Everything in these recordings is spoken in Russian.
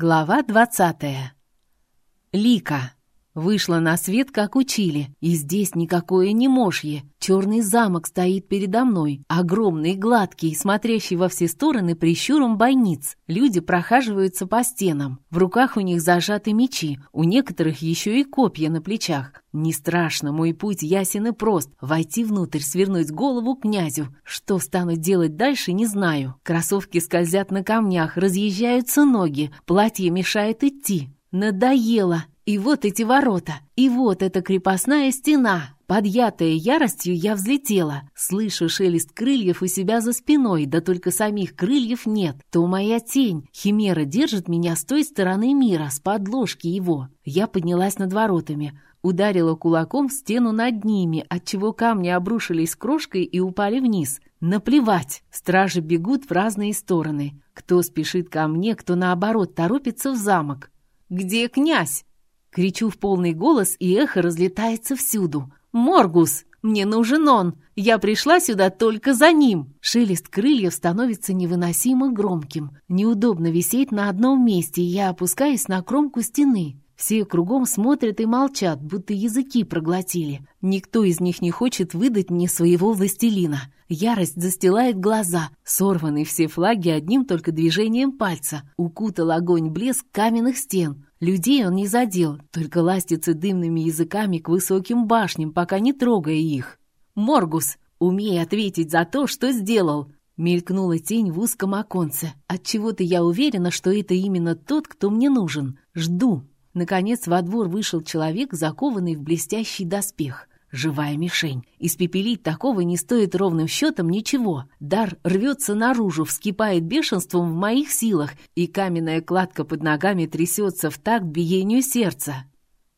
Глава двадцатая. Лика. Вышла на свет, как учили, и здесь никакое не мошье. Черный замок стоит передо мной, огромный, гладкий, смотрящий во все стороны прищуром бойниц. Люди прохаживаются по стенам. В руках у них зажаты мечи, у некоторых еще и копья на плечах. Не страшно, мой путь ясен и прост. Войти внутрь, свернуть голову князю. Что стану делать дальше, не знаю. Кроссовки скользят на камнях, разъезжаются ноги, платье мешает идти. Надоело. И вот эти ворота, и вот эта крепостная стена. Подъятая яростью, я взлетела. Слышу шелест крыльев у себя за спиной, да только самих крыльев нет. То моя тень. Химера держит меня с той стороны мира, с подложки его. Я поднялась над воротами. Ударила кулаком в стену над ними, отчего камни обрушились крошкой и упали вниз. Наплевать! Стражи бегут в разные стороны. Кто спешит ко мне, кто наоборот торопится в замок. «Где князь?» Кричу в полный голос, и эхо разлетается всюду. «Моргус! Мне нужен он! Я пришла сюда только за ним!» Шелест крыльев становится невыносимо громким. Неудобно висеть на одном месте, и я опускаюсь на кромку стены. Все кругом смотрят и молчат, будто языки проглотили. Никто из них не хочет выдать мне своего властелина. Ярость застилает глаза. Сорваны все флаги одним только движением пальца. Укутал огонь блеск каменных стен. Людей он не задел, только ластится дымными языками к высоким башням, пока не трогая их. «Моргус, умей ответить за то, что сделал!» Мелькнула тень в узком оконце. Отчего-то я уверена, что это именно тот, кто мне нужен. Жду. Наконец во двор вышел человек, закованный в блестящий доспех. Живая мишень. Испепелить такого не стоит ровным счетом ничего. Дар рвется наружу, вскипает бешенством в моих силах, и каменная кладка под ногами трясется в такт биению сердца.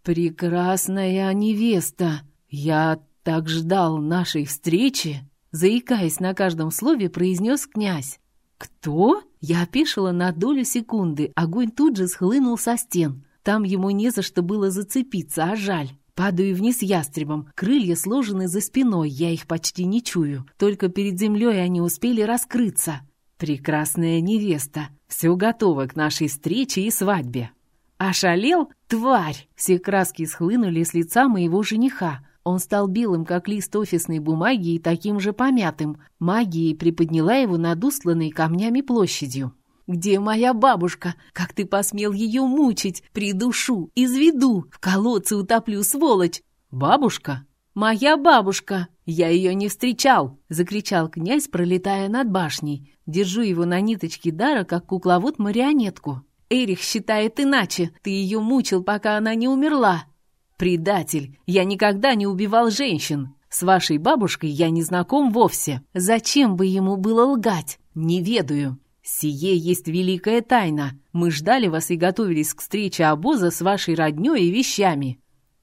«Прекрасная невеста! Я так ждал нашей встречи!» Заикаясь на каждом слове, произнес князь. «Кто?» Я опешила на долю секунды, огонь тут же схлынул со стен. Там ему не за что было зацепиться, а жаль. Падаю вниз ястребом. Крылья сложены за спиной, я их почти не чую. Только перед землей они успели раскрыться. Прекрасная невеста. Все готово к нашей встрече и свадьбе. Ошалел? Тварь! Все краски схлынули с лица моего жениха. Он стал белым, как лист офисной бумаги, и таким же помятым. Магией приподняла его над устланной камнями площадью. «Где моя бабушка? Как ты посмел ее мучить? Придушу, изведу, в колодце утоплю, сволочь!» «Бабушка?» «Моя бабушка! Я ее не встречал!» — закричал князь, пролетая над башней. Держу его на ниточке дара, как кукловод-марионетку. «Эрих считает иначе. Ты ее мучил, пока она не умерла!» «Предатель! Я никогда не убивал женщин! С вашей бабушкой я не знаком вовсе. Зачем бы ему было лгать? Не ведаю!» «Сие есть великая тайна. Мы ждали вас и готовились к встрече обоза с вашей роднёй и вещами.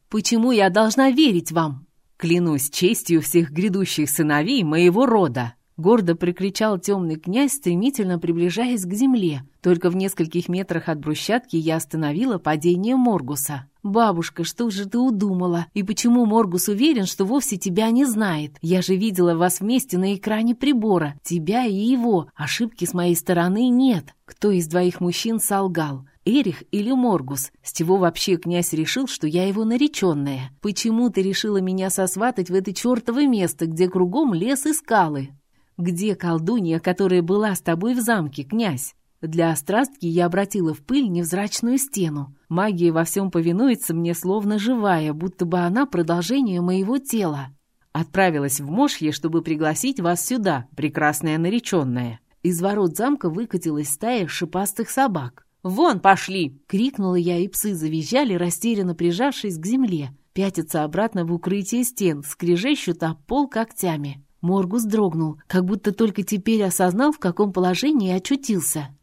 Почему я должна верить вам? Клянусь честью всех грядущих сыновей моего рода!» Гордо прикричал темный князь, стремительно приближаясь к земле. Только в нескольких метрах от брусчатки я остановила падение Моргуса. «Бабушка, что же ты удумала? И почему Моргус уверен, что вовсе тебя не знает? Я же видела вас вместе на экране прибора. Тебя и его. Ошибки с моей стороны нет. Кто из двоих мужчин солгал?» Эрих или Моргус? С чего вообще князь решил, что я его нареченная? Почему ты решила меня сосватать в это чертово место, где кругом лес и скалы? Где колдунья, которая была с тобой в замке, князь? Для острастки я обратила в пыль невзрачную стену. Магия во всем повинуется мне словно живая, будто бы она продолжение моего тела. Отправилась в Мошье, чтобы пригласить вас сюда, прекрасная нареченная. Из ворот замка выкатилась стая шипастых собак. «Вон пошли!» — крикнула я, и псы завизжали, растерянно прижавшись к земле. Пятятся обратно в укрытие стен, скрежещут об пол когтями. Моргус дрогнул, как будто только теперь осознал, в каком положении очутился.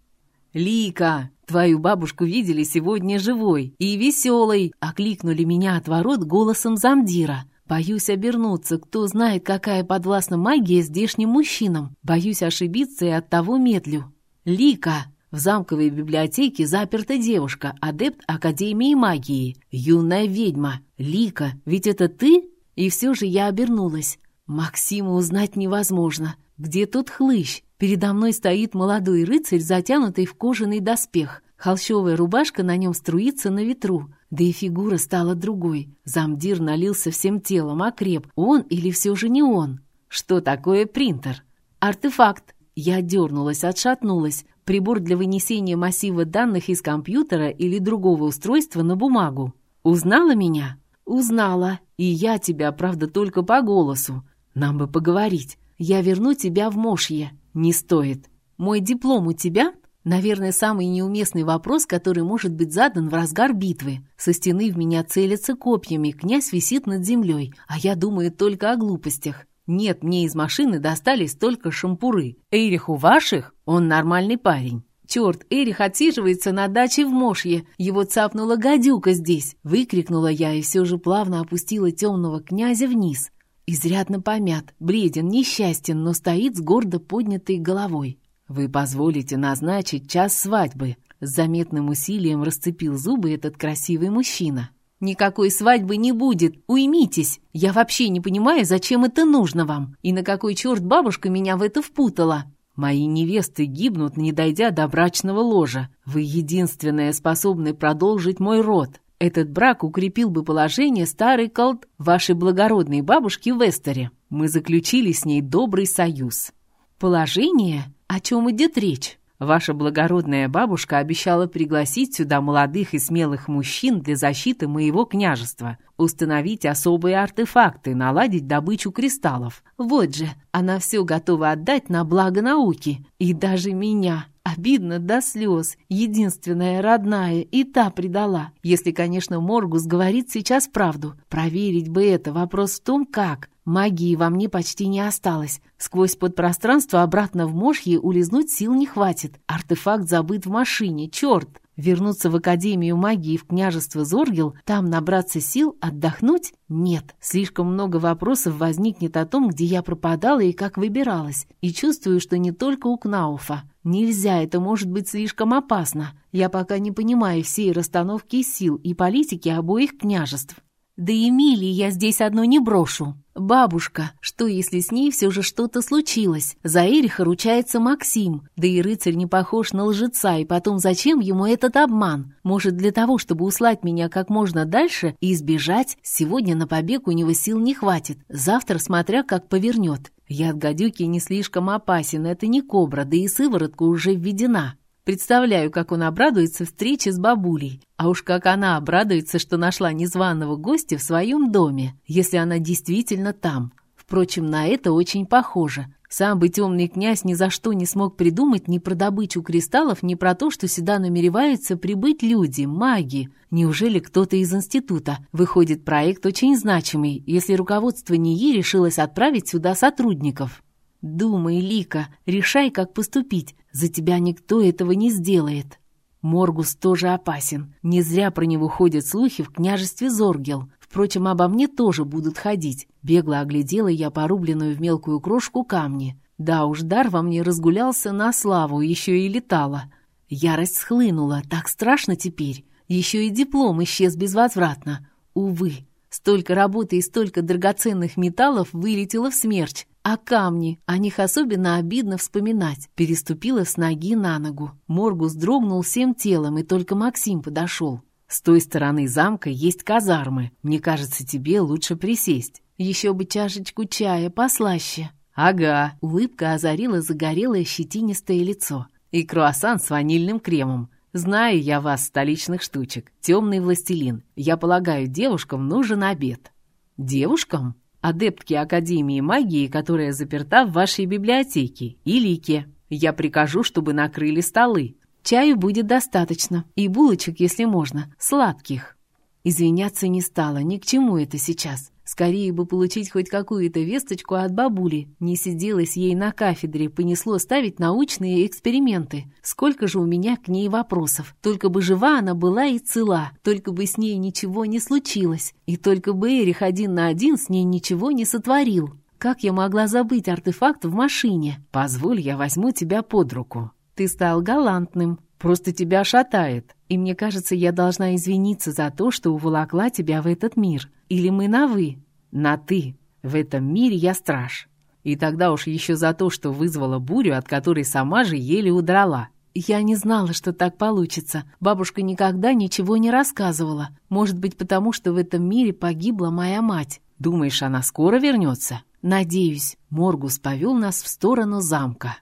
«Лика, твою бабушку видели сегодня живой и веселой!» — окликнули меня от ворот голосом замдира. Боюсь обернуться, кто знает, какая подвластна магия здешним мужчинам. Боюсь ошибиться и от того медлю. «Лика!» В замковой библиотеке заперта девушка, адепт Академии магии, юная ведьма. Лика, ведь это ты? И все же я обернулась. Максима узнать невозможно. Где тот хлыщ? Передо мной стоит молодой рыцарь, затянутый в кожаный доспех. Холщовая рубашка на нем струится на ветру. Да и фигура стала другой. Замдир налился всем телом, окреп. Он или все же не он? Что такое принтер? Артефакт. Я дернулась, отшатнулась. Прибор для вынесения массива данных из компьютера или другого устройства на бумагу. Узнала меня? Узнала. И я тебя, правда, только по голосу. Нам бы поговорить. Я верну тебя в Мошье. Не стоит. Мой диплом у тебя? Наверное, самый неуместный вопрос, который может быть задан в разгар битвы. Со стены в меня целятся копьями, князь висит над землей, а я думаю только о глупостях. Нет, мне из машины достались только шампуры. Эрих у ваших? Он нормальный парень. «Черт, Эрих отсиживается на даче в Мошье. Его цапнула гадюка здесь!» Выкрикнула я и все же плавно опустила темного князя вниз. Изрядно помят, бреден, несчастен, но стоит с гордо поднятой головой. «Вы позволите назначить час свадьбы?» С заметным усилием расцепил зубы этот красивый мужчина. «Никакой свадьбы не будет, уймитесь! Я вообще не понимаю, зачем это нужно вам, и на какой черт бабушка меня в это впутала!» «Мои невесты гибнут, не дойдя до брачного ложа. Вы единственная способны продолжить мой род. Этот брак укрепил бы положение старой колд вашей благородной бабушки в Эстере. Мы заключили с ней добрый союз». «Положение? О чем идет речь?» Ваша благородная бабушка обещала пригласить сюда молодых и смелых мужчин для защиты моего княжества, установить особые артефакты, наладить добычу кристаллов. Вот же, она все готова отдать на благо науки. И даже меня. Обидно до слез. Единственная родная и та предала. Если, конечно, Моргус говорит сейчас правду. Проверить бы это. Вопрос в том, как. Магии во мне почти не осталось. Сквозь подпространство обратно в Мошье улизнуть сил не хватит. Артефакт забыт в машине. Черт! Вернуться в Академию магии в княжество Зоргел, там набраться сил, отдохнуть? Нет. Слишком много вопросов возникнет о том, где я пропадала и как выбиралась. И чувствую, что не только у Кнауфа. Нельзя, это может быть слишком опасно. Я пока не понимаю всей расстановки сил и политики обоих княжеств. Да и Мили я здесь одну не брошу. Бабушка, что если с ней все же что-то случилось? За Эриха ручается Максим, да и рыцарь не похож на лжеца, и потом зачем ему этот обман? Может, для того, чтобы услать меня как можно дальше и избежать? Сегодня на побег у него сил не хватит, завтра смотря как повернет. Я от гадюки не слишком опасен, это не кобра, да и сыворотка уже введена. Представляю, как он обрадуется встрече с бабулей. А уж как она обрадуется, что нашла незваного гостя в своем доме, если она действительно там. Впрочем, на это очень похоже. Сам бы темный князь ни за что не смог придумать ни про добычу кристаллов, ни про то, что сюда намереваются прибыть люди, маги. Неужели кто-то из института? Выходит, проект очень значимый, если руководство НИИ решилось отправить сюда сотрудников. Думай, Лика, решай, как поступить. За тебя никто этого не сделает. Моргус тоже опасен. Не зря про него ходят слухи в княжестве Зоргел. Впрочем, обо мне тоже будут ходить. Бегло оглядела я порубленную в мелкую крошку камни. Да уж, дар во мне разгулялся на славу, еще и летала. Ярость схлынула, так страшно теперь. Еще и диплом исчез безвозвратно. Увы, столько работы и столько драгоценных металлов вылетело в смерч. А камни, о них особенно обидно вспоминать. Переступила с ноги на ногу. Моргус дрогнул всем телом, и только Максим подошел. С той стороны замка есть казармы. Мне кажется, тебе лучше присесть. Еще бы чашечку чая послаще. Ага. Улыбка озарила загорелое щетинистое лицо. И круассан с ванильным кремом. Знаю я вас, столичных штучек. Темный властелин. Я полагаю, девушкам нужен обед. Девушкам? Адептки Академии магии, которая заперта в вашей библиотеке, и Лике. Я прикажу, чтобы накрыли столы. Чаю будет достаточно, и булочек, если можно, сладких. Извиняться не стала, ни к чему это сейчас. Скорее бы получить хоть какую-то весточку от бабули. Не сиделась ей на кафедре, понесло ставить научные эксперименты. Сколько же у меня к ней вопросов. Только бы жива она была и цела, только бы с ней ничего не случилось. И только бы Эрих один на один с ней ничего не сотворил. Как я могла забыть артефакт в машине? Позволь, я возьму тебя под руку. Ты стал галантным. Просто тебя шатает. И мне кажется, я должна извиниться за то, что уволокла тебя в этот мир. Или мы на «вы»? На «ты». В этом мире я страж. И тогда уж еще за то, что вызвала бурю, от которой сама же еле удрала. Я не знала, что так получится. Бабушка никогда ничего не рассказывала. Может быть, потому что в этом мире погибла моя мать. Думаешь, она скоро вернется? Надеюсь, Моргус повел нас в сторону замка.